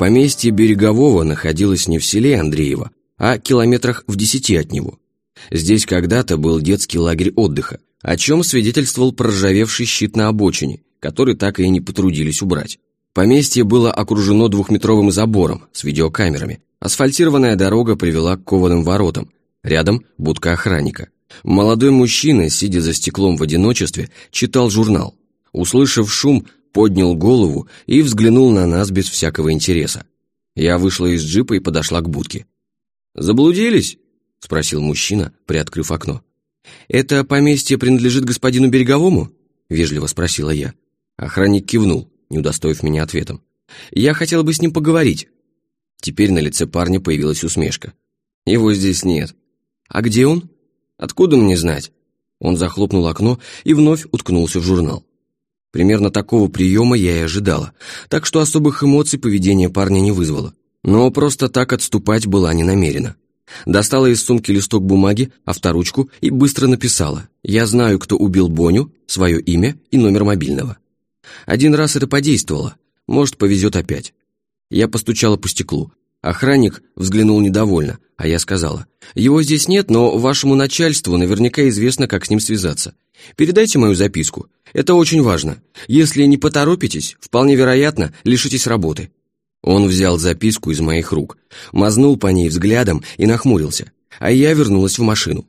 Поместье Берегового находилось не в селе Андреево, а километрах в десяти от него. Здесь когда-то был детский лагерь отдыха, о чем свидетельствовал проржавевший щит на обочине, который так и не потрудились убрать. Поместье было окружено двухметровым забором с видеокамерами. Асфальтированная дорога привела к кованым воротам. Рядом будка охранника. Молодой мужчина, сидя за стеклом в одиночестве, читал журнал. Услышав шум, поднял голову и взглянул на нас без всякого интереса. Я вышла из джипа и подошла к будке. «Заблудились?» — спросил мужчина, приоткрыв окно. «Это поместье принадлежит господину Береговому?» — вежливо спросила я. Охранник кивнул, не удостоив меня ответом. «Я хотела бы с ним поговорить». Теперь на лице парня появилась усмешка. «Его здесь нет». «А где он?» «Откуда мне знать?» Он захлопнул окно и вновь уткнулся в журнал. Примерно такого приема я и ожидала, так что особых эмоций поведение парня не вызвало. Но просто так отступать была не намерена. Достала из сумки листок бумаги, авторучку и быстро написала «Я знаю, кто убил Боню, свое имя и номер мобильного». Один раз это подействовало, может, повезет опять. Я постучала по стеклу. Охранник взглянул недовольно, а я сказала «Его здесь нет, но вашему начальству наверняка известно, как с ним связаться. Передайте мою записку, это очень важно. Если не поторопитесь, вполне вероятно, лишитесь работы». Он взял записку из моих рук, мазнул по ней взглядом и нахмурился, а я вернулась в машину.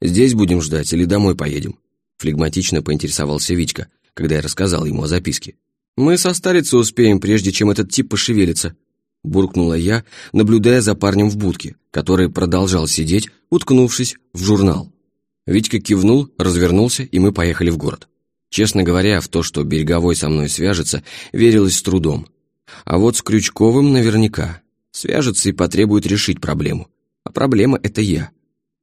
«Здесь будем ждать или домой поедем?» Флегматично поинтересовался Витька, когда я рассказал ему о записке. «Мы состариться успеем, прежде чем этот тип пошевелится», буркнула я, наблюдая за парнем в будке, который продолжал сидеть, уткнувшись в журнал. Витька кивнул, развернулся, и мы поехали в город. Честно говоря, в то, что Береговой со мной свяжется, верилось с трудом. А вот с Крючковым наверняка. Свяжется и потребует решить проблему. А проблема — это я.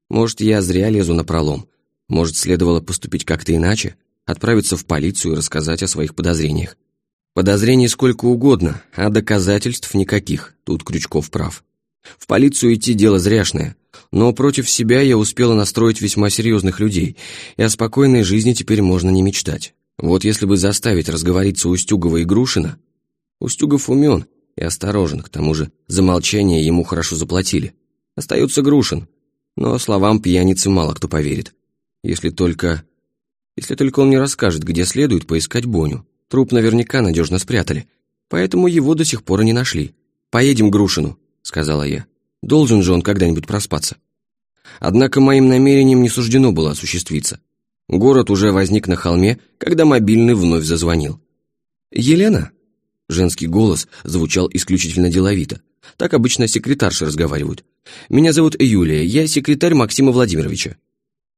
Может, я зря лезу на пролом. Может, следовало поступить как-то иначе? Отправиться в полицию и рассказать о своих подозрениях. Подозрений сколько угодно, а доказательств никаких. Тут Крючков прав. В полицию идти дело зряшное. Но против себя я успела настроить весьма серьезных людей, и о спокойной жизни теперь можно не мечтать. Вот если бы заставить разговориться Устюгова и Грушина... Устюгов умен и осторожен, к тому же за молчание ему хорошо заплатили. Остается Грушин, но словам пьяницы мало кто поверит. Если только... Если только он не расскажет, где следует поискать Боню. Труп наверняка надежно спрятали, поэтому его до сих пор и не нашли. «Поедем к Грушину», — сказала я. Должен же он когда-нибудь проспаться. Однако моим намерением не суждено было осуществиться. Город уже возник на холме, когда мобильный вновь зазвонил. «Елена?» Женский голос звучал исключительно деловито. Так обычно секретарши разговаривают. «Меня зовут Юлия, я секретарь Максима Владимировича».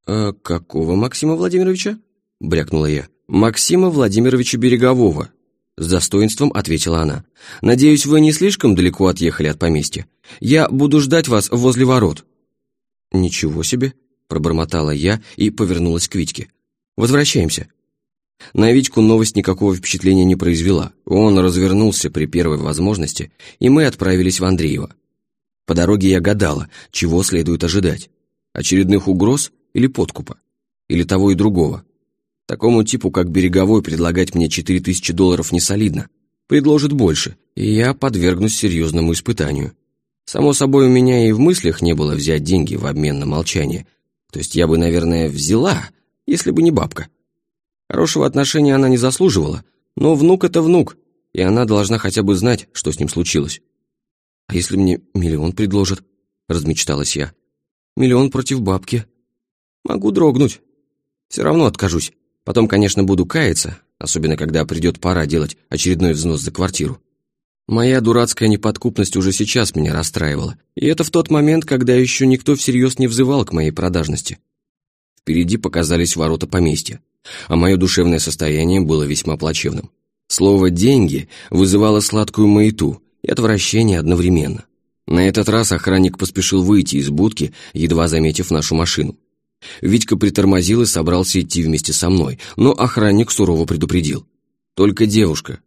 «А какого Максима Владимировича?» — брякнула я. «Максима Владимировича Берегового», с достоинством ответила она. «Надеюсь, вы не слишком далеко отъехали от поместья. Я буду ждать вас возле ворот». «Ничего себе», — пробормотала я и повернулась к Витьке. «Возвращаемся». На Витьку новость никакого впечатления не произвела. Он развернулся при первой возможности, и мы отправились в Андреево. По дороге я гадала, чего следует ожидать. Очередных угроз или подкупа? Или того и другого? Такому типу, как Береговой, предлагать мне 4000 долларов не солидно. Предложит больше, и я подвергнусь серьезному испытанию. Само собой, у меня и в мыслях не было взять деньги в обмен на молчание. То есть я бы, наверное, взяла, если бы не бабка. Хорошего отношения она не заслуживала, но внук — это внук, и она должна хотя бы знать, что с ним случилось. «А если мне миллион предложат?» — размечталась я. «Миллион против бабки. Могу дрогнуть. Все равно откажусь. Потом, конечно, буду каяться, особенно когда придет пора делать очередной взнос за квартиру. Моя дурацкая неподкупность уже сейчас меня расстраивала, и это в тот момент, когда еще никто всерьез не взывал к моей продажности. Впереди показались ворота поместья, а мое душевное состояние было весьма плачевным. Слово «деньги» вызывало сладкую маяту и отвращение одновременно. На этот раз охранник поспешил выйти из будки, едва заметив нашу машину. Витька притормозил и собрался идти вместе со мной, но охранник сурово предупредил. «Только девушка».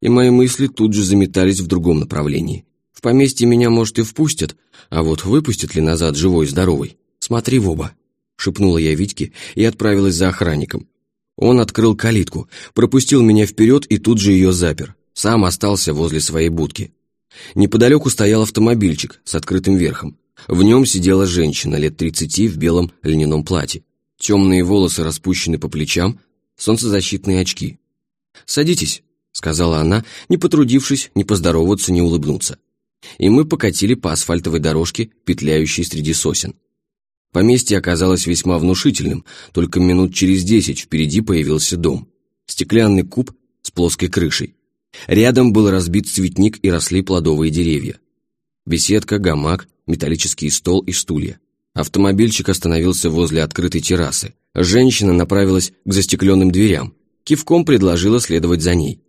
И мои мысли тут же заметались в другом направлении. В поместье меня, может, и впустят, а вот выпустят ли назад живой и здоровый? Смотри в оба, шепнула я Витьке и отправилась за охранником. Он открыл калитку, пропустил меня вперед и тут же ее запер. Сам остался возле своей будки. Неподалеку стоял автомобильчик с открытым верхом. В нем сидела женщина лет тридцати в белом льняном платье. Темные волосы распущены по плечам, солнцезащитные очки. «Садитесь», — сказала она, не потрудившись ни поздороваться, ни улыбнуться. И мы покатили по асфальтовой дорожке, петляющей среди сосен. Поместье оказалось весьма внушительным, только минут через десять впереди появился дом. Стеклянный куб с плоской крышей. Рядом был разбит цветник и росли плодовые деревья. Беседка, гамак, металлический стол и стулья. Автомобильчик остановился возле открытой террасы. Женщина направилась к застекленным дверям. Кивком предложила следовать за ней.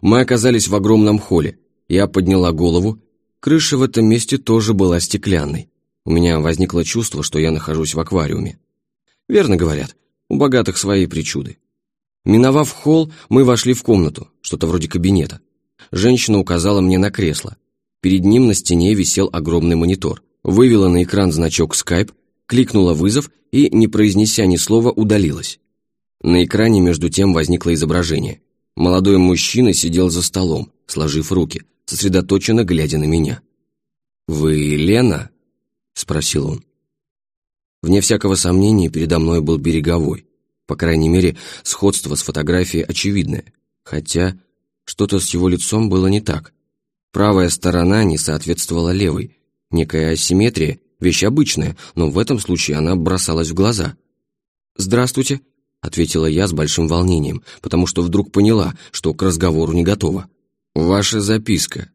Мы оказались в огромном холле. Я подняла голову. Крыша в этом месте тоже была стеклянной. У меня возникло чувство, что я нахожусь в аквариуме. Верно говорят, у богатых свои причуды. Миновав холл, мы вошли в комнату, что-то вроде кабинета. Женщина указала мне на кресло. Перед ним на стене висел огромный монитор. Вывела на экран значок Skype, кликнула вызов и, не произнеся ни слова, удалилась. На экране между тем возникло изображение. Молодой мужчина сидел за столом, сложив руки, сосредоточенно глядя на меня. «Вы Лена?» — спросил он. Вне всякого сомнения, передо мной был Береговой. По крайней мере, сходство с фотографией очевидное, хотя что-то с его лицом было не так. Правая сторона не соответствовала левой. Некая асимметрия, вещь обычная, но в этом случае она бросалась в глаза. «Здравствуйте», — ответила я с большим волнением, потому что вдруг поняла, что к разговору не готова. «Ваша записка.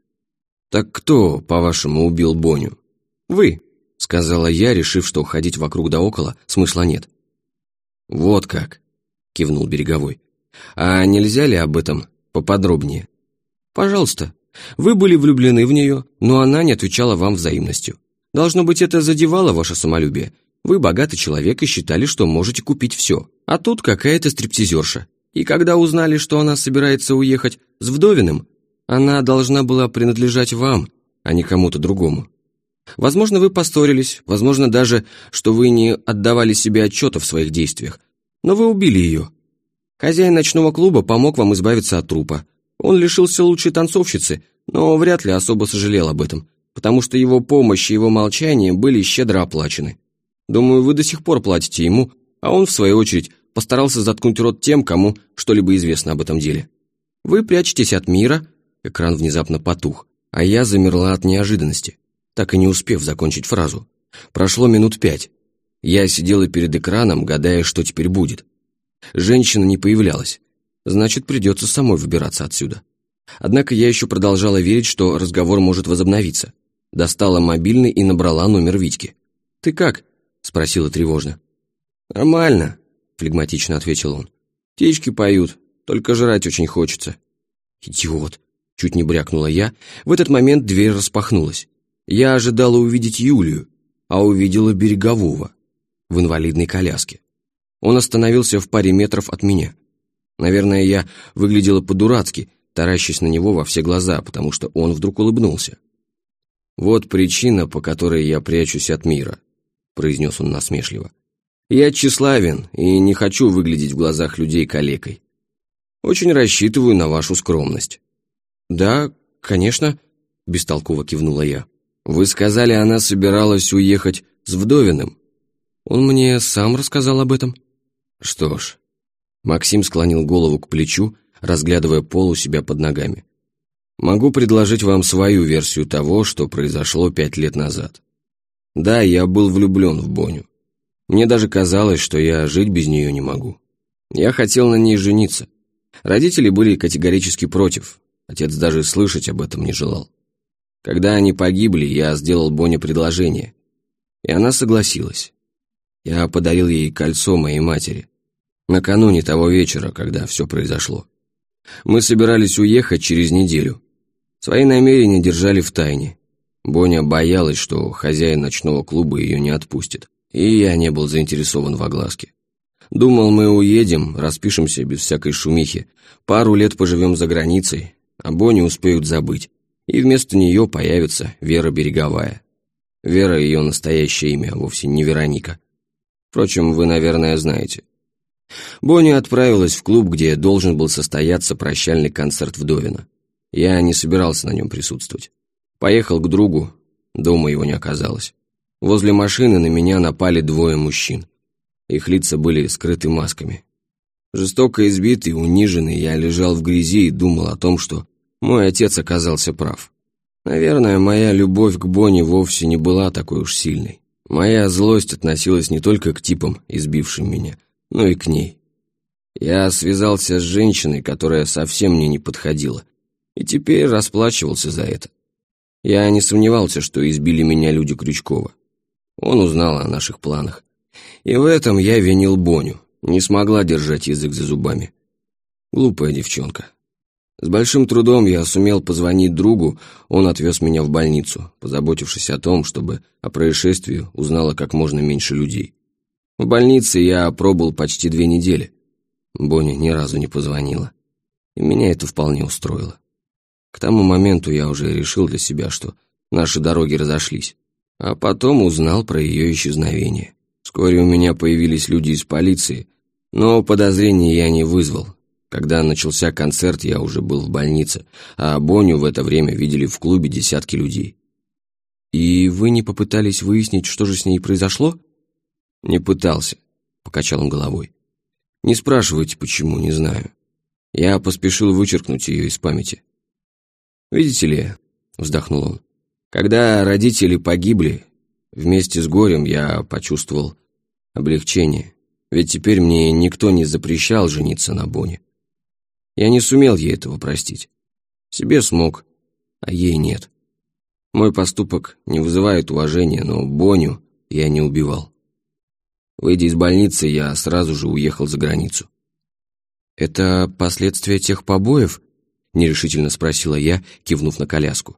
Так кто, по-вашему, убил Боню?» «Вы», — сказала я, решив, что ходить вокруг да около смысла нет. «Вот как», — кивнул Береговой. «А нельзя ли об этом поподробнее?» «Пожалуйста. Вы были влюблены в нее, но она не отвечала вам взаимностью. Должно быть, это задевало ваше самолюбие. Вы богатый человек и считали, что можете купить все. А тут какая-то стриптизерша. И когда узнали, что она собирается уехать с вдовиным, она должна была принадлежать вам, а не кому-то другому. Возможно, вы поссорились, возможно даже, что вы не отдавали себе отчета в своих действиях, но вы убили ее. Хозяин ночного клуба помог вам избавиться от трупа. Он лишился лучшей танцовщицы, но вряд ли особо сожалел об этом, потому что его помощь и его молчание были щедро оплачены. Думаю, вы до сих пор платите ему, а он, в свою очередь, постарался заткнуть рот тем, кому что-либо известно об этом деле. Вы прячетесь от мира, экран внезапно потух, а я замерла от неожиданности так и не успев закончить фразу. Прошло минут пять. Я сидела перед экраном, гадая, что теперь будет. Женщина не появлялась. Значит, придется самой выбираться отсюда. Однако я еще продолжала верить, что разговор может возобновиться. Достала мобильный и набрала номер Витьки. «Ты как?» — спросила тревожно. «Нормально», — флегматично ответил он. «Птички поют, только жрать очень хочется». «Идиот!» — чуть не брякнула я. В этот момент дверь распахнулась. Я ожидала увидеть Юлию, а увидела Берегового в инвалидной коляске. Он остановился в паре метров от меня. Наверное, я выглядела по-дурацки, таращась на него во все глаза, потому что он вдруг улыбнулся. «Вот причина, по которой я прячусь от мира», — произнес он насмешливо. «Я тщеславен и не хочу выглядеть в глазах людей калекой. Очень рассчитываю на вашу скромность». «Да, конечно», — бестолково кивнула я. Вы сказали, она собиралась уехать с Вдовиным. Он мне сам рассказал об этом. Что ж. Максим склонил голову к плечу, разглядывая пол у себя под ногами. Могу предложить вам свою версию того, что произошло пять лет назад. Да, я был влюблен в Боню. Мне даже казалось, что я жить без нее не могу. Я хотел на ней жениться. Родители были категорически против. Отец даже слышать об этом не желал. Когда они погибли, я сделал Боне предложение, и она согласилась. Я подарил ей кольцо моей матери, накануне того вечера, когда все произошло. Мы собирались уехать через неделю. Свои намерения держали в тайне. Боня боялась, что хозяин ночного клуба ее не отпустит, и я не был заинтересован в огласке. Думал, мы уедем, распишемся без всякой шумихи, пару лет поживем за границей, а Бонни успеют забыть и вместо нее появится Вера Береговая. Вера — ее настоящее имя, вовсе не Вероника. Впрочем, вы, наверное, знаете. Бонни отправилась в клуб, где должен был состояться прощальный концерт Вдовина. Я не собирался на нем присутствовать. Поехал к другу, дома его не оказалось. Возле машины на меня напали двое мужчин. Их лица были скрыты масками. Жестоко избитый, униженный, я лежал в грязи и думал о том, что мой отец оказался прав. Наверное, моя любовь к Бонни вовсе не была такой уж сильной. Моя злость относилась не только к типам, избившим меня, но и к ней. Я связался с женщиной, которая совсем мне не подходила, и теперь расплачивался за это. Я не сомневался, что избили меня люди Крючкова. Он узнал о наших планах. И в этом я винил Боню, не смогла держать язык за зубами. Глупая девчонка. С большим трудом я сумел позвонить другу, он отвез меня в больницу, позаботившись о том, чтобы о происшествии узнало как можно меньше людей. В больнице я пробыл почти две недели. Боня ни разу не позвонила. И меня это вполне устроило. К тому моменту я уже решил для себя, что наши дороги разошлись. А потом узнал про ее исчезновение. Вскоре у меня появились люди из полиции, но подозрений я не вызвал. Когда начался концерт, я уже был в больнице, а Боню в это время видели в клубе десятки людей. «И вы не попытались выяснить, что же с ней произошло?» «Не пытался», — покачал он головой. «Не спрашивайте, почему, не знаю. Я поспешил вычеркнуть ее из памяти». «Видите ли», — вздохнул он, — «когда родители погибли, вместе с горем я почувствовал облегчение, ведь теперь мне никто не запрещал жениться на Боне. Я не сумел ей этого простить. Себе смог, а ей нет. Мой поступок не вызывает уважения, но Боню я не убивал. Выйдя из больницы, я сразу же уехал за границу. «Это последствия тех побоев?» — нерешительно спросила я, кивнув на коляску.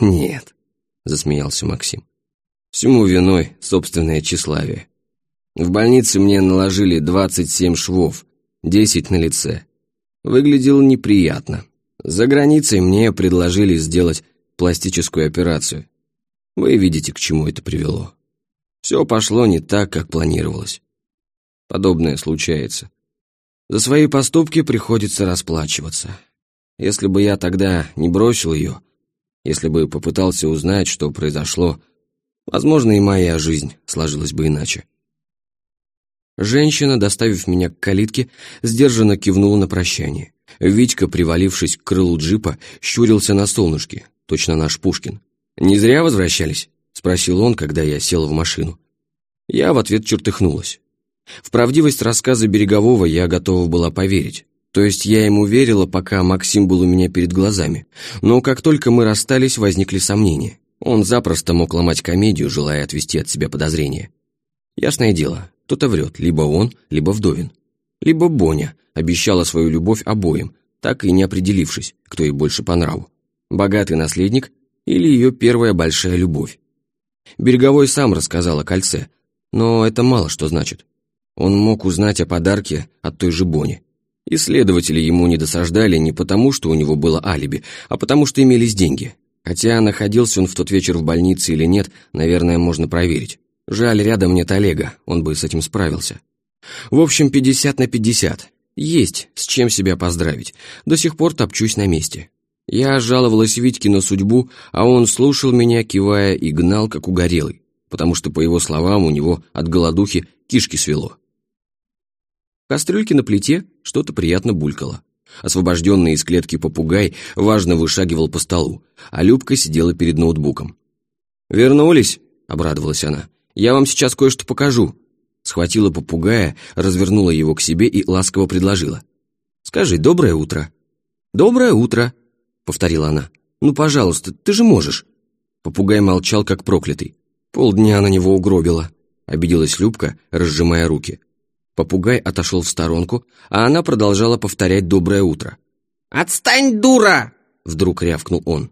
«Нет», — засмеялся Максим. «Всему виной собственное тщеславие. В больнице мне наложили 27 швов, 10 на лице. Выглядел неприятно. За границей мне предложили сделать пластическую операцию. Вы видите, к чему это привело. Все пошло не так, как планировалось. Подобное случается. За свои поступки приходится расплачиваться. Если бы я тогда не бросил ее, если бы попытался узнать, что произошло, возможно, и моя жизнь сложилась бы иначе. Женщина, доставив меня к калитке, сдержанно кивнула на прощание. Витька, привалившись к крылу джипа, щурился на солнышке, точно наш Пушкин. «Не зря возвращались?» — спросил он, когда я сел в машину. Я в ответ чертыхнулась. В правдивость рассказа Берегового я готова была поверить. То есть я ему верила, пока Максим был у меня перед глазами. Но как только мы расстались, возникли сомнения. Он запросто мог ломать комедию, желая отвести от себя подозрения. Ясное дело, кто-то врет, либо он, либо Вдовин. Либо Боня обещала свою любовь обоим, так и не определившись, кто ей больше по нраву. Богатый наследник или ее первая большая любовь. Береговой сам рассказал о кольце, но это мало что значит. Он мог узнать о подарке от той же Бони. Исследователи ему не досаждали не потому, что у него было алиби, а потому, что имелись деньги. Хотя находился он в тот вечер в больнице или нет, наверное, можно проверить. Жаль, рядом нет Олега, он бы с этим справился. В общем, 50 на 50. Есть с чем себя поздравить. До сих пор топчусь на месте. Я жаловалась Витьке на судьбу, а он слушал меня, кивая, и гнал, как угорелый, потому что, по его словам, у него от голодухи кишки свело. В кастрюльке на плите что-то приятно булькало. Освобожденный из клетки попугай важно вышагивал по столу, а Любка сидела перед ноутбуком. «Вернулись?» — обрадовалась она. «Я вам сейчас кое-что покажу». Схватила попугая, развернула его к себе и ласково предложила. «Скажи, доброе утро». «Доброе утро», — повторила она. «Ну, пожалуйста, ты же можешь». Попугай молчал, как проклятый. Полдня на него угробила. Обиделась Любка, разжимая руки. Попугай отошел в сторонку, а она продолжала повторять «доброе утро». «Отстань, дура!» — вдруг рявкнул он.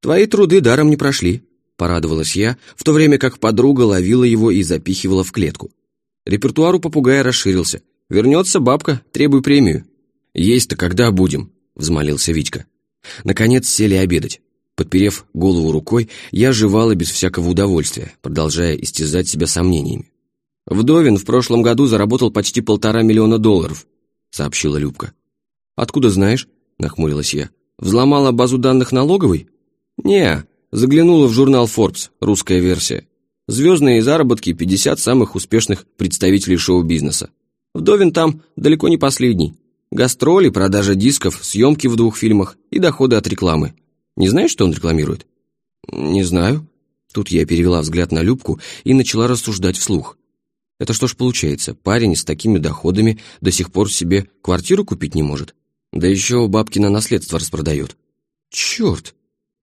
«Твои труды даром не прошли», — порадовалась я, в то время как подруга ловила его и запихивала в клетку. Репертуар у попугая расширился. «Вернется бабка, требуй премию». «Есть-то когда будем?» — взмолился Витька. Наконец сели обедать. Подперев голову рукой, я жевала без всякого удовольствия, продолжая истязать себя сомнениями. «Вдовин в прошлом году заработал почти полтора миллиона долларов», — сообщила Любка. «Откуда знаешь?» — нахмурилась я. «Взломала базу данных налоговой?» «Не, Заглянула в журнал Forbes, русская версия. Звездные заработки 50 самых успешных представителей шоу-бизнеса. Вдовин там далеко не последний. Гастроли, продажа дисков, съемки в двух фильмах и доходы от рекламы. Не знаешь, что он рекламирует? Не знаю. Тут я перевела взгляд на Любку и начала рассуждать вслух. Это что ж получается, парень с такими доходами до сих пор себе квартиру купить не может? Да еще бабки на наследство распродает. Черт!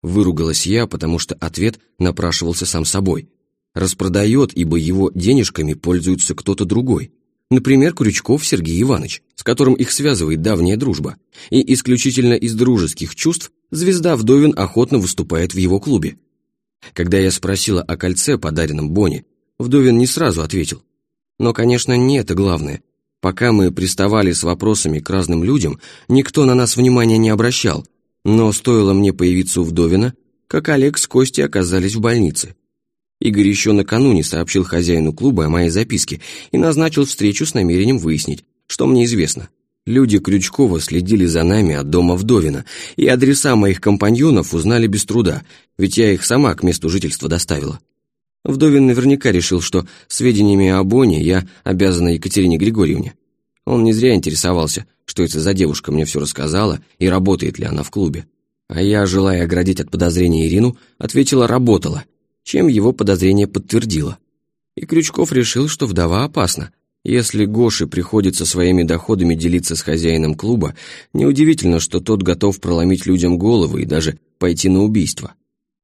Выругалась я, потому что ответ напрашивался сам собой. Распродает, ибо его денежками пользуется кто-то другой. Например, Крючков Сергей Иванович, с которым их связывает давняя дружба. И исключительно из дружеских чувств звезда Вдовин охотно выступает в его клубе. Когда я спросила о кольце, подаренном Боне, Вдовин не сразу ответил. Но, конечно, не это главное. Пока мы приставали с вопросами к разным людям, никто на нас внимания не обращал, но стоило мне появиться у Вдовина, как Олег с Костей оказались в больнице. Игорь еще накануне сообщил хозяину клуба о моей записке и назначил встречу с намерением выяснить, что мне известно. Люди Крючкова следили за нами от дома Вдовина, и адреса моих компаньонов узнали без труда, ведь я их сама к месту жительства доставила. Вдовин наверняка решил, что сведениями о Боне я обязана Екатерине Григорьевне. Он не зря интересовался, что это за девушка мне все рассказала и работает ли она в клубе. А я, желая оградить от подозрения Ирину, ответила «работала», чем его подозрение подтвердило. И Крючков решил, что вдова опасна. Если Гоше приходится своими доходами делиться с хозяином клуба, неудивительно, что тот готов проломить людям головы и даже пойти на убийство.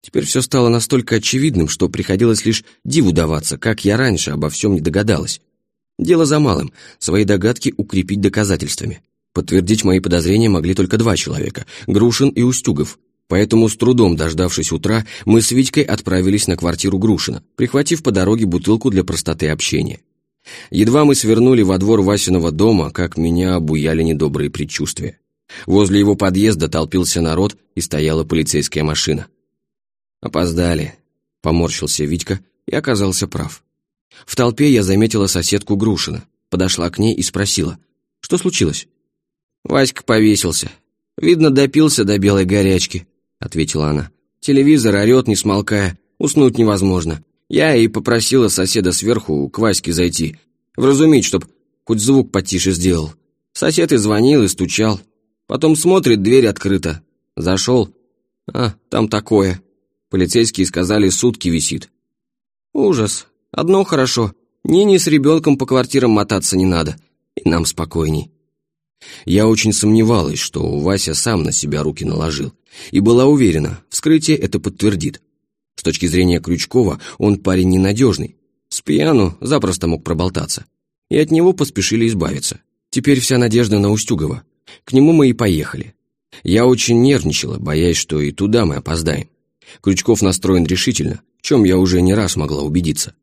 Теперь все стало настолько очевидным, что приходилось лишь диву даваться, как я раньше обо всем не догадалась. Дело за малым — свои догадки укрепить доказательствами. Подтвердить мои подозрения могли только два человека — Грушин и Устюгов. Поэтому, с трудом дождавшись утра, мы с Витькой отправились на квартиру Грушина, прихватив по дороге бутылку для простоты общения. Едва мы свернули во двор Васиного дома, как меня обуяли недобрые предчувствия. Возле его подъезда толпился народ и стояла полицейская машина. «Опоздали», — поморщился Витька и оказался прав. В толпе я заметила соседку Грушина, подошла к ней и спросила, что случилось? «Васька повесился. Видно, допился до белой горячки», — ответила она. «Телевизор орет, не смолкая, уснуть невозможно. Я и попросила соседа сверху к Ваське зайти, вразумить, чтоб хоть звук потише сделал. Сосед и звонил, и стучал. Потом смотрит, дверь открыта. Зашел. А, там такое. Полицейские сказали, сутки висит. Ужас. Одно хорошо. Нине с ребенком по квартирам мотаться не надо. И нам спокойней. Я очень сомневалась, что Вася сам на себя руки наложил, и была уверена, вскрытие это подтвердит. С точки зрения Крючкова, он парень ненадежный. С пьяну запросто мог проболтаться. И от него поспешили избавиться. Теперь вся надежда на Устюгова. К нему мы и поехали. Я очень нервничала, боясь, что и туда мы опоздаем. Крючков настроен решительно, в чем я уже не раз могла убедиться.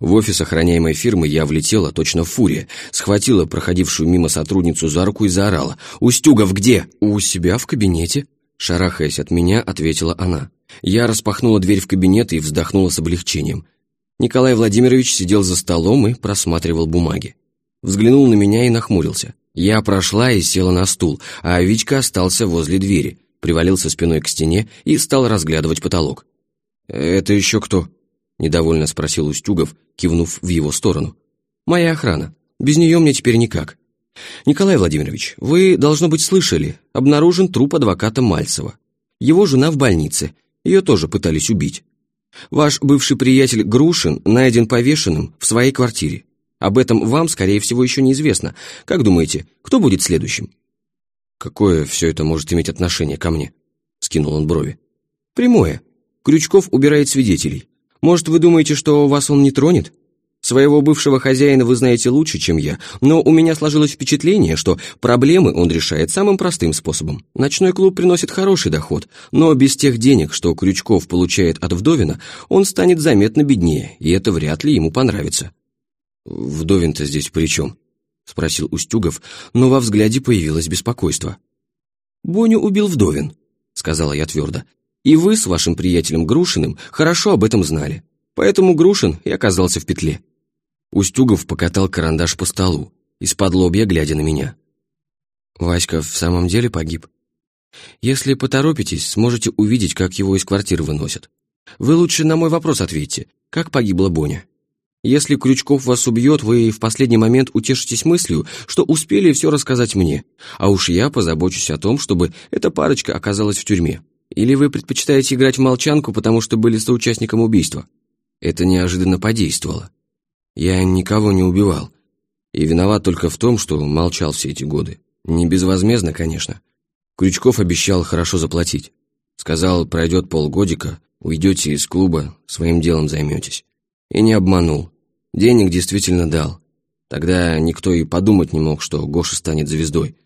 В офис охраняемой фирмы я влетела точно в фурия, схватила проходившую мимо сотрудницу за руку и заорала. «Устюгов где?» «У себя в кабинете», — шарахаясь от меня, ответила она. Я распахнула дверь в кабинет и вздохнула с облегчением. Николай Владимирович сидел за столом и просматривал бумаги. Взглянул на меня и нахмурился. Я прошла и села на стул, а Вичка остался возле двери, привалился спиной к стене и стал разглядывать потолок. «Это еще кто?» — недовольно спросил Устюгов, кивнув в его сторону. «Моя охрана. Без нее мне теперь никак». «Николай Владимирович, вы, должно быть, слышали, обнаружен труп адвоката Мальцева. Его жена в больнице, ее тоже пытались убить. Ваш бывший приятель Грушин найден повешенным в своей квартире. Об этом вам, скорее всего, еще неизвестно. Как думаете, кто будет следующим?» «Какое все это может иметь отношение ко мне?» — скинул он брови. «Прямое. Крючков убирает свидетелей. Может, вы думаете, что вас он не тронет? Своего бывшего хозяина вы знаете лучше, чем я, но у меня сложилось впечатление, что проблемы он решает самым простым способом. Ночной клуб приносит хороший доход, но без тех денег, что Крючков получает от Вдовина, он станет заметно беднее, и это вряд ли ему понравится». «Вдовин-то здесь при чем?» — спросил Устюгов, но во взгляде появилось беспокойство. «Боню убил Вдовин», — сказала я твердо. «И вы с вашим приятелем Грушиным хорошо об этом знали. Поэтому Грушин и оказался в петле». Устюгов покатал карандаш по столу, из-под лобья глядя на меня. «Васька в самом деле погиб?» Если поторопитесь, сможете увидеть, как его из квартиры выносят. Вы лучше на мой вопрос ответьте. Как погибла Боня? Если Крючков вас убьет, вы в последний момент утешитесь мыслью, что успели все рассказать мне, а уж я позабочусь о том, чтобы эта парочка оказалась в тюрьме. Или вы предпочитаете играть в молчанку, потому что были соучастником убийства? Это неожиданно подействовало. Я никого не убивал. И виноват только в том, что молчал все эти годы. Не безвозмездно, конечно. Крючков обещал хорошо заплатить. Сказал, пройдет полгодика, уйдете из клуба, своим делом займетесь. И не обманул. Денег действительно дал. Тогда никто и подумать не мог, что Гоша станет звездой.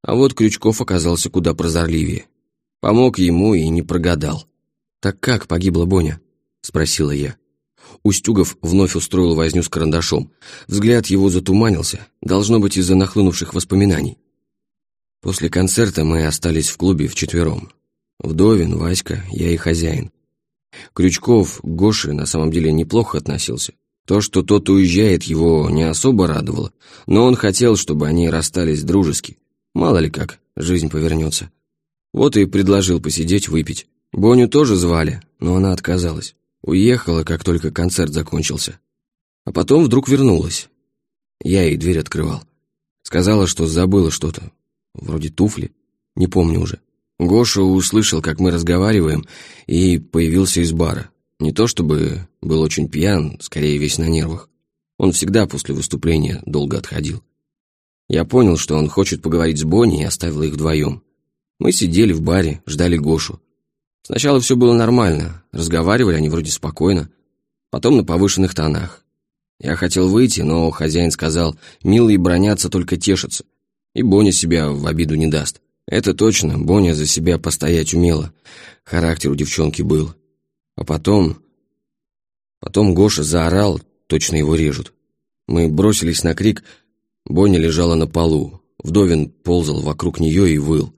А вот Крючков оказался куда прозорливее. Помог ему и не прогадал. «Так как погибла Боня?» — спросила я. Устюгов вновь устроил возню с карандашом. Взгляд его затуманился, должно быть из-за нахлынувших воспоминаний. После концерта мы остались в клубе вчетвером. Вдовин, Васька, я и хозяин. Крючков к Гоше на самом деле неплохо относился. То, что тот уезжает, его не особо радовало, но он хотел, чтобы они расстались дружески. Мало ли как, жизнь повернется. Вот и предложил посидеть, выпить. Боню тоже звали, но она отказалась. Уехала, как только концерт закончился. А потом вдруг вернулась. Я ей дверь открывал. Сказала, что забыла что-то. Вроде туфли. Не помню уже. Гоша услышал, как мы разговариваем, и появился из бара. Не то чтобы был очень пьян, скорее весь на нервах. Он всегда после выступления долго отходил. Я понял, что он хочет поговорить с Бонни, и оставил их вдвоем. Мы сидели в баре, ждали Гошу. Сначала все было нормально, разговаривали они вроде спокойно, потом на повышенных тонах. Я хотел выйти, но хозяин сказал, милые бронятся, только тешатся, и Боня себя в обиду не даст. Это точно, Боня за себя постоять умела, характер у девчонки был. А потом... Потом Гоша заорал, точно его режут. Мы бросились на крик, Боня лежала на полу, Вдовин ползал вокруг нее и выл.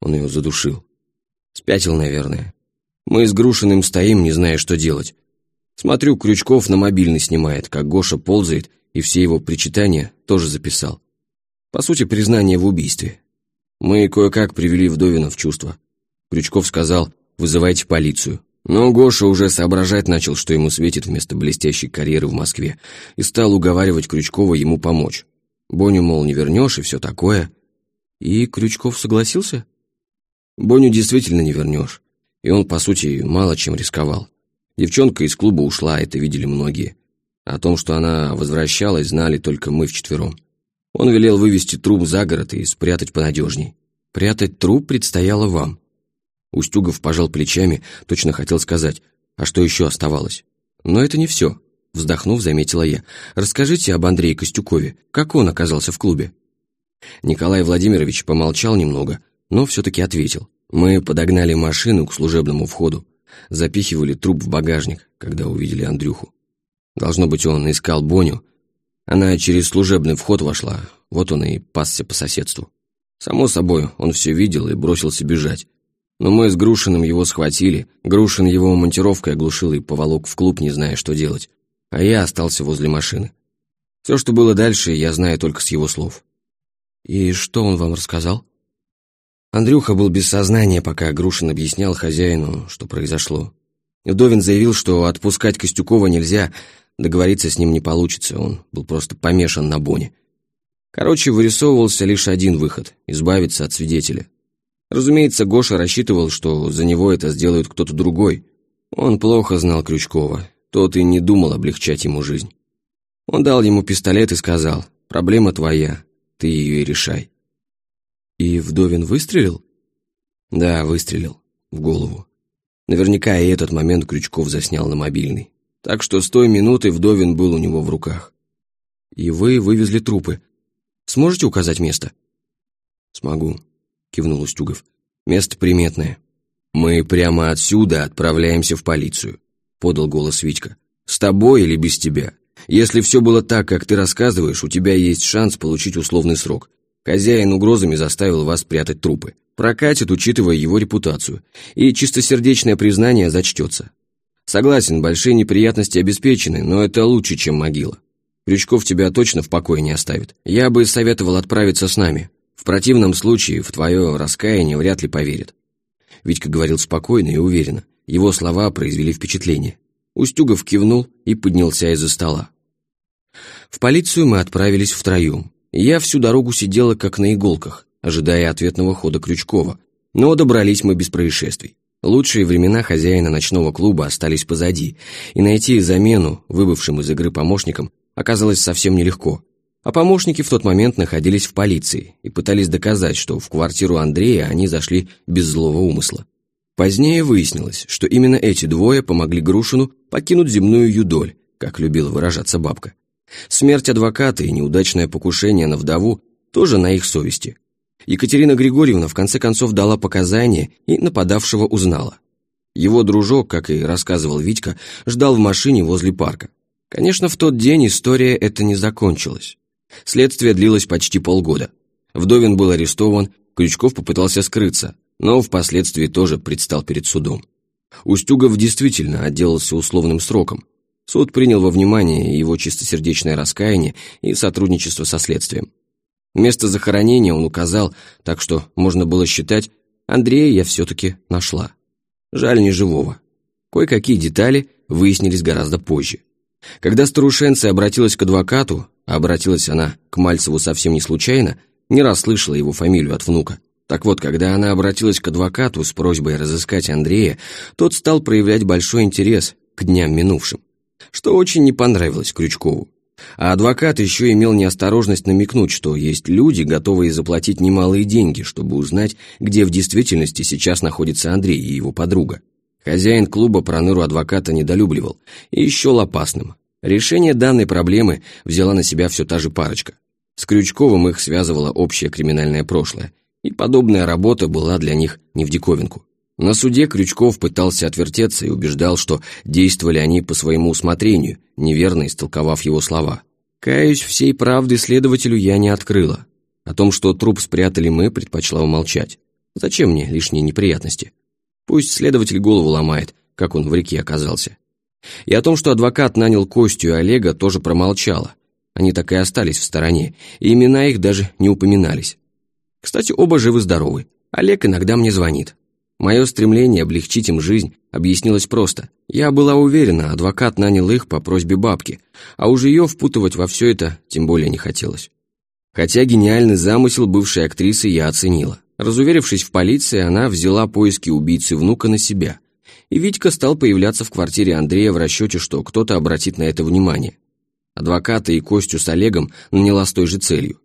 Он ее задушил. Спятил, наверное. Мы с Грушиным стоим, не зная, что делать. Смотрю, Крючков на мобильный снимает, как Гоша ползает, и все его причитания тоже записал. По сути, признание в убийстве. Мы кое-как привели Вдовина в чувство. Крючков сказал, вызывайте полицию. Но Гоша уже соображать начал, что ему светит вместо блестящей карьеры в Москве, и стал уговаривать Крючкова ему помочь. Боню, мол, не вернешь и все такое. И Крючков согласился? Боню действительно не вернешь. И он, по сути, мало чем рисковал. Девчонка из клуба ушла, это видели многие. О том, что она возвращалась, знали только мы вчетвером. Он велел вывести труп за город и спрятать понадежней. Прятать труп предстояло вам. Устюгов пожал плечами, точно хотел сказать, а что еще оставалось. Но это не все. Вздохнув, заметила я. Расскажите об Андрее Костюкове. Как он оказался в клубе? Николай Владимирович помолчал немного, но все-таки ответил. Мы подогнали машину к служебному входу, запихивали труп в багажник, когда увидели Андрюху. Должно быть, он искал Боню. Она через служебный вход вошла, вот он и пасся по соседству. Само собой, он все видел и бросился бежать. Но мы с Грушиным его схватили, Грушин его монтировкой оглушил и поволок в клуб, не зная, что делать. А я остался возле машины. Все, что было дальше, я знаю только с его слов. «И что он вам рассказал?» Андрюха был без сознания, пока Грушин объяснял хозяину, что произошло. Вдовин заявил, что отпускать Костюкова нельзя, договориться с ним не получится, он был просто помешан на Боне. Короче, вырисовывался лишь один выход – избавиться от свидетеля. Разумеется, Гоша рассчитывал, что за него это сделает кто-то другой. Он плохо знал Крючкова, тот и не думал облегчать ему жизнь. Он дал ему пистолет и сказал, «Проблема твоя, ты ее и решай». «И Вдовин выстрелил?» «Да, выстрелил. В голову. Наверняка и этот момент Крючков заснял на мобильный. Так что с той минуты Вдовин был у него в руках. И вы вывезли трупы. Сможете указать место?» «Смогу», — кивнул Устюгов. «Место приметное. Мы прямо отсюда отправляемся в полицию», — подал голос Витька. «С тобой или без тебя? Если все было так, как ты рассказываешь, у тебя есть шанс получить условный срок. Хозяин угрозами заставил вас прятать трупы. Прокатит, учитывая его репутацию. И чистосердечное признание зачтется. Согласен, большие неприятности обеспечены, но это лучше, чем могила. Крючков тебя точно в покое не оставит. Я бы советовал отправиться с нами. В противном случае в твое раскаяние вряд ли поверят. Витька говорил спокойно и уверенно. Его слова произвели впечатление. Устюгов кивнул и поднялся из-за стола. В полицию мы отправились втроем. Я всю дорогу сидела как на иголках, ожидая ответного хода Крючкова, но добрались мы без происшествий. Лучшие времена хозяина ночного клуба остались позади, и найти замену выбывшим из игры помощникам оказалось совсем нелегко. А помощники в тот момент находились в полиции и пытались доказать, что в квартиру Андрея они зашли без злого умысла. Позднее выяснилось, что именно эти двое помогли Грушину покинуть земную юдоль, как любила выражаться бабка. Смерть адвоката и неудачное покушение на вдову тоже на их совести. Екатерина Григорьевна в конце концов дала показания и нападавшего узнала. Его дружок, как и рассказывал Витька, ждал в машине возле парка. Конечно, в тот день история эта не закончилась. Следствие длилось почти полгода. Вдовин был арестован, Крючков попытался скрыться, но впоследствии тоже предстал перед судом. Устюгов действительно отделался условным сроком, Суд принял во внимание его чистосердечное раскаяние и сотрудничество со следствием. Место захоронения он указал, так что можно было считать, Андрея я все-таки нашла. Жаль не живого. Кое-какие детали выяснились гораздо позже. Когда старушенция обратилась к адвокату, а обратилась она к Мальцеву совсем не случайно, не расслышала его фамилию от внука. Так вот, когда она обратилась к адвокату с просьбой разыскать Андрея, тот стал проявлять большой интерес к дням минувшим что очень не понравилось Крючкову. А адвокат еще имел неосторожность намекнуть, что есть люди, готовые заплатить немалые деньги, чтобы узнать, где в действительности сейчас находится Андрей и его подруга. Хозяин клуба проныру адвоката недолюбливал и счел опасным. Решение данной проблемы взяла на себя все та же парочка. С Крючковым их связывало общее криминальное прошлое, и подобная работа была для них не в диковинку. На суде Крючков пытался отвертеться и убеждал, что действовали они по своему усмотрению, неверно истолковав его слова. Каюсь, всей правды следователю я не открыла. О том, что труп спрятали мы, предпочла умолчать. Зачем мне лишние неприятности? Пусть следователь голову ломает, как он в реке оказался. И о том, что адвокат нанял Костю и Олега, тоже промолчала. Они так и остались в стороне, и имена их даже не упоминались. Кстати, оба живы-здоровы. Олег иногда мне звонит. Мое стремление облегчить им жизнь объяснилось просто. Я была уверена, адвокат нанял их по просьбе бабки, а уж ее впутывать во все это тем более не хотелось. Хотя гениальный замысел бывшей актрисы я оценила. Разуверившись в полиции, она взяла поиски убийцы внука на себя. И Витька стал появляться в квартире Андрея в расчете, что кто-то обратит на это внимание. Адвоката и Костю с Олегом наняла с той же целью.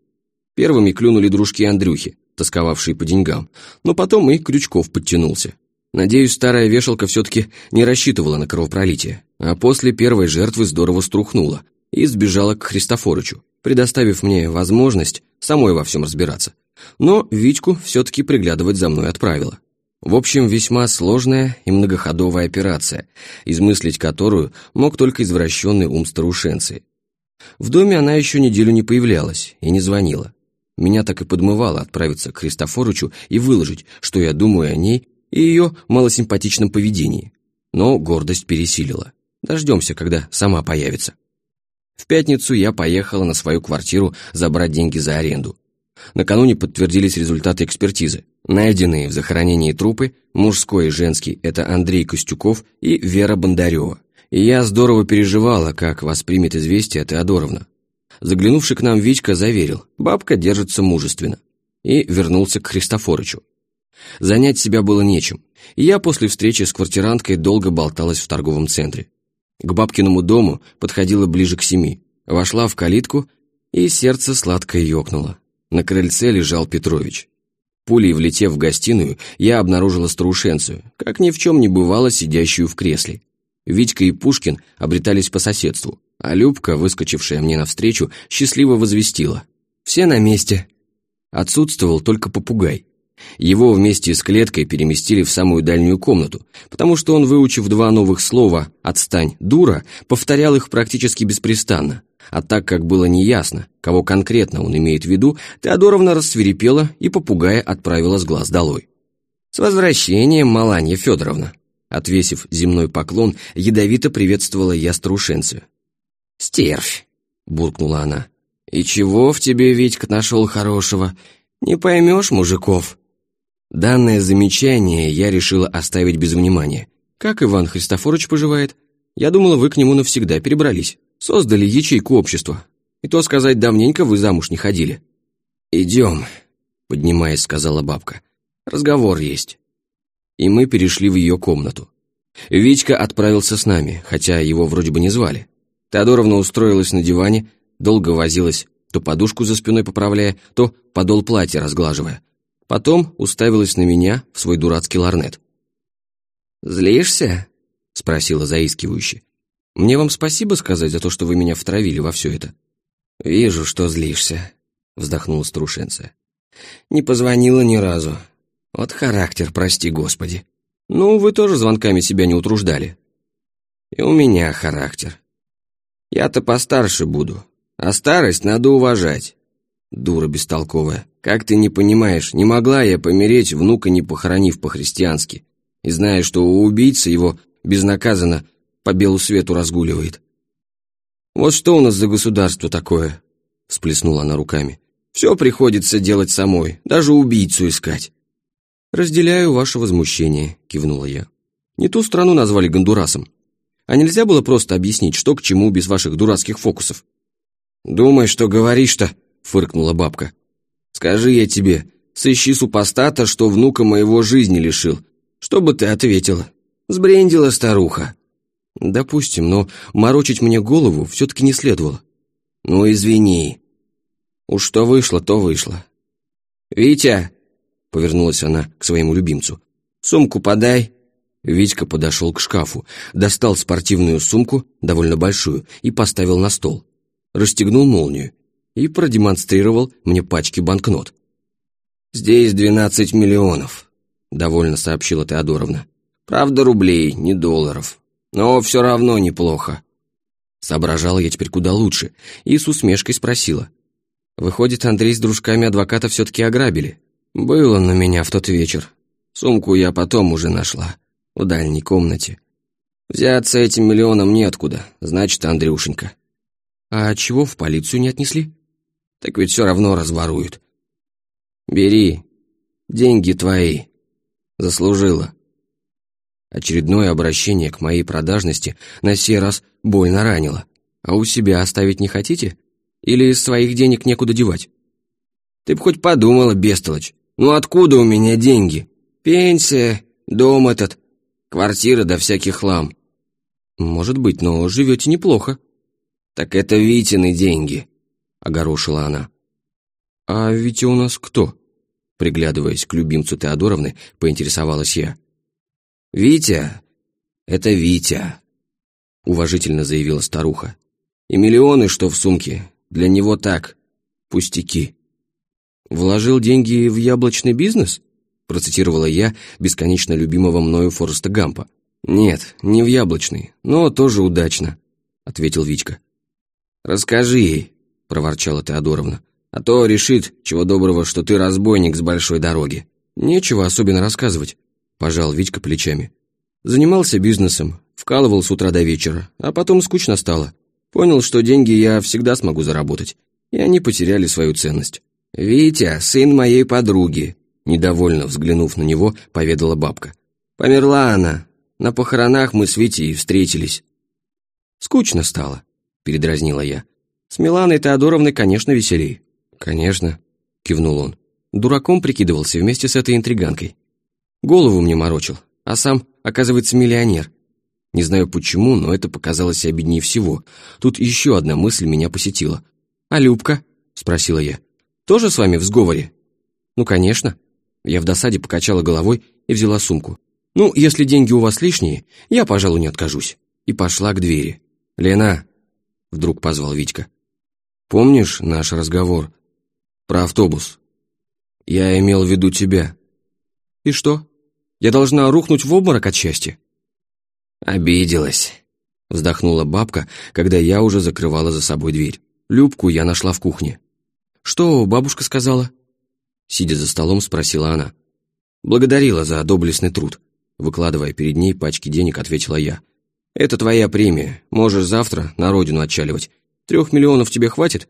Первыми клюнули дружки Андрюхи, тосковавшие по деньгам, но потом и Крючков подтянулся. Надеюсь, старая вешалка все-таки не рассчитывала на кровопролитие, а после первой жертвы здорово струхнула и сбежала к Христофорычу, предоставив мне возможность самой во всем разбираться. Но Витьку все-таки приглядывать за мной отправила. В общем, весьма сложная и многоходовая операция, измыслить которую мог только извращенный ум старушенции. В доме она еще неделю не появлялась и не звонила. Меня так и подмывало отправиться к Христофорычу и выложить, что я думаю о ней и ее малосимпатичном поведении. Но гордость пересилила. Дождемся, когда сама появится. В пятницу я поехала на свою квартиру забрать деньги за аренду. Накануне подтвердились результаты экспертизы. Найденные в захоронении трупы, мужской и женский, это Андрей Костюков и Вера Бондарева. И я здорово переживала, как воспримет известие Теодоровна. Заглянувший к нам Витька заверил, бабка держится мужественно, и вернулся к Христофорычу. Занять себя было нечем, и я после встречи с квартиранткой долго болталась в торговом центре. К бабкиному дому подходила ближе к семи, вошла в калитку, и сердце сладко ёкнуло. На крыльце лежал Петрович. Пулей влетев в гостиную, я обнаружила старушенцию, как ни в чем не бывало сидящую в кресле. Витька и Пушкин обретались по соседству, а Любка, выскочившая мне навстречу, счастливо возвестила. «Все на месте». Отсутствовал только попугай. Его вместе с клеткой переместили в самую дальнюю комнату, потому что он, выучив два новых слова «отстань, дура», повторял их практически беспрестанно. А так как было неясно, кого конкретно он имеет в виду, Теодоровна рассверепела и попугая отправила с глаз долой. «С возвращением, Маланья Федоровна!» Отвесив земной поклон, ядовито приветствовала я старушенцию. «Стервь!» — буркнула она. «И чего в тебе Витька нашел хорошего? Не поймешь мужиков». Данное замечание я решила оставить без внимания. Как Иван Христофорович поживает? Я думала, вы к нему навсегда перебрались. Создали ячейку общества. И то сказать, давненько вы замуж не ходили. «Идем», — поднимаясь, сказала бабка. «Разговор есть». И мы перешли в ее комнату. Витька отправился с нами, хотя его вроде бы не звали. Теодоровна устроилась на диване, долго возилась, то подушку за спиной поправляя, то подол платья разглаживая. Потом уставилась на меня в свой дурацкий ларнет. «Злишься?» — спросила заискивающе. «Мне вам спасибо сказать за то, что вы меня втравили во все это?» «Вижу, что злишься», — вздохнула Струшенция. «Не позвонила ни разу. Вот характер, прости господи. Ну, вы тоже звонками себя не утруждали. И у меня характер. Я-то постарше буду, а старость надо уважать. Дура бестолковая. Как ты не понимаешь, не могла я помереть, внука не похоронив по-христиански, и зная, что у убийцы его безнаказанно по белу свету разгуливает. «Вот что у нас за государство такое?» — всплеснула она руками. «Все приходится делать самой, даже убийцу искать». «Разделяю ваше возмущение», — кивнула я. «Не ту страну назвали Гондурасом. А нельзя было просто объяснить, что к чему без ваших дурацких фокусов?» «Думай, что говоришь-то», — фыркнула бабка. «Скажи я тебе, сыщи супостата, что внука моего жизни лишил. Что бы ты ответила? Сбрендила старуха». «Допустим, но морочить мне голову все-таки не следовало». «Ну, извини. Уж что вышло, то вышло». «Витя!» — повернулась она к своему любимцу. «Сумку подай». Витька подошел к шкафу, достал спортивную сумку, довольно большую, и поставил на стол. Расстегнул молнию и продемонстрировал мне пачки банкнот. «Здесь двенадцать миллионов», — довольно сообщила Теодоровна. «Правда, рублей, не долларов. Но все равно неплохо». Соображала я теперь куда лучше и с усмешкой спросила. «Выходит, Андрей с дружками адвоката все-таки ограбили?» «Было на меня в тот вечер. Сумку я потом уже нашла, в дальней комнате. Взяться этим миллионом неоткуда, значит, Андрюшенька». «А чего в полицию не отнесли?» «Так ведь все равно разворуют». «Бери, деньги твои. Заслужила». Очередное обращение к моей продажности на сей раз больно ранило. А у себя оставить не хотите? Или своих денег некуда девать? Ты б хоть подумала, бестолочь. Ну откуда у меня деньги? Пенсия, дом этот, квартира да всякий хлам. Может быть, но живете неплохо. Так это Витины деньги, огорошила она. А Витя у нас кто? Приглядываясь к любимцу Теодоровны, поинтересовалась я. «Витя — это Витя», — уважительно заявила старуха. «И миллионы, что в сумке, для него так, пустяки». «Вложил деньги в яблочный бизнес?» — процитировала я бесконечно любимого мною Фореста Гампа. «Нет, не в яблочный, но тоже удачно», — ответил Витька. «Расскажи ей», — проворчала Теодоровна, «а то решит, чего доброго, что ты разбойник с большой дороги». «Нечего особенно рассказывать. Пожал Витька плечами. Занимался бизнесом, вкалывал с утра до вечера, а потом скучно стало. Понял, что деньги я всегда смогу заработать, и они потеряли свою ценность. «Витя, сын моей подруги», недовольно взглянув на него, поведала бабка. «Померла она. На похоронах мы с Витей встретились». «Скучно стало», — передразнила я. «С Миланой Теодоровной, конечно, веселей». «Конечно», — кивнул он. Дураком прикидывался вместе с этой интриганкой. Голову мне морочил, а сам, оказывается, миллионер. Не знаю почему, но это показалось обиднее всего. Тут еще одна мысль меня посетила. «А Любка?» — спросила я. «Тоже с вами в сговоре?» «Ну, конечно». Я в досаде покачала головой и взяла сумку. «Ну, если деньги у вас лишние, я, пожалуй, не откажусь». И пошла к двери. «Лена!» — вдруг позвал Витька. «Помнишь наш разговор про автобус? Я имел в виду тебя». «И что?» Я должна рухнуть в обморок от счастья?» «Обиделась», — вздохнула бабка, когда я уже закрывала за собой дверь. Любку я нашла в кухне. «Что бабушка сказала?» Сидя за столом, спросила она. «Благодарила за доблестный труд», — выкладывая перед ней пачки денег, ответила я. «Это твоя премия. Можешь завтра на родину отчаливать. Трех миллионов тебе хватит?»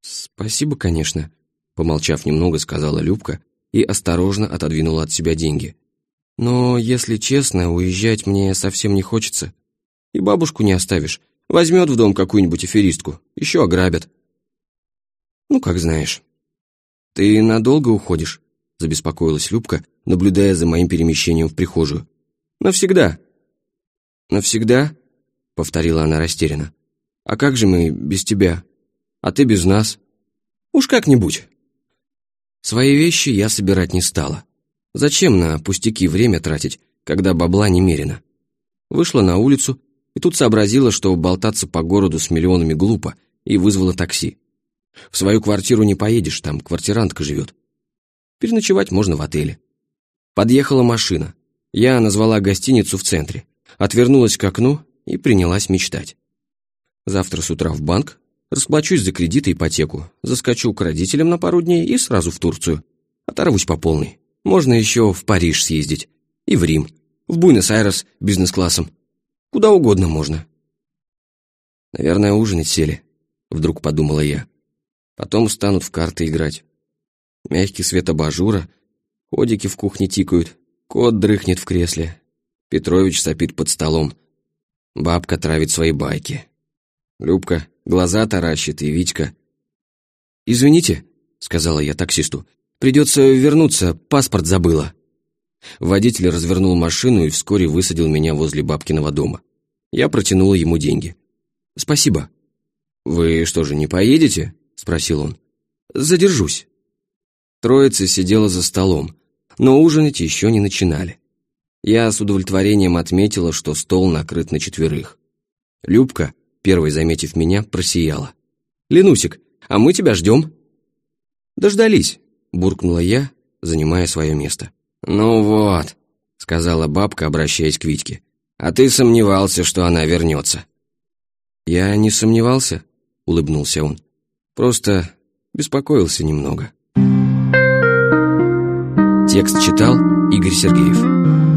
«Спасибо, конечно», помолчав немного, сказала Любка и осторожно отодвинула от себя деньги. «Но, если честно, уезжать мне совсем не хочется. И бабушку не оставишь. Возьмет в дом какую-нибудь аферистку, еще ограбят». «Ну, как знаешь». «Ты надолго уходишь?» — забеспокоилась Любка, наблюдая за моим перемещением в прихожую. «Навсегда». «Навсегда?» — повторила она растерянно. «А как же мы без тебя? А ты без нас?» «Уж как-нибудь». Свои вещи я собирать не стала. Зачем на пустяки время тратить, когда бабла немерено? Вышла на улицу и тут сообразила, что болтаться по городу с миллионами глупо, и вызвала такси. В свою квартиру не поедешь, там квартирантка живет. Переночевать можно в отеле. Подъехала машина. Я назвала гостиницу в центре, отвернулась к окну и принялась мечтать. Завтра с утра в банк, расплачусь за кредит и ипотеку, заскочу к родителям на пару дней и сразу в Турцию. Оторвусь по полной. Можно еще в Париж съездить. И в Рим. В Буэнос-Айрес бизнес-классом. Куда угодно можно. Наверное, ужинать сели, вдруг подумала я. Потом станут в карты играть. Мягкий свет абажура, ходики в кухне тикают, кот дрыхнет в кресле, Петрович сопит под столом, бабка травит свои байки. Любка глаза таращит, и Витька... «Извините», — сказала я таксисту, — «придется вернуться, паспорт забыла». Водитель развернул машину и вскоре высадил меня возле бабкиного дома. Я протянула ему деньги. «Спасибо». «Вы что же, не поедете?» — спросил он. «Задержусь». Троица сидела за столом, но ужинать еще не начинали. Я с удовлетворением отметила, что стол накрыт на четверых. Любка, первой заметив меня, просияла. «Ленусик, а мы тебя ждем». «Дождались», — буркнула я, занимая свое место. «Ну вот», — сказала бабка, обращаясь к Витьке. «А ты сомневался, что она вернется». «Я не сомневался», — улыбнулся он. «Просто беспокоился немного». Текст читал Игорь Сергеев.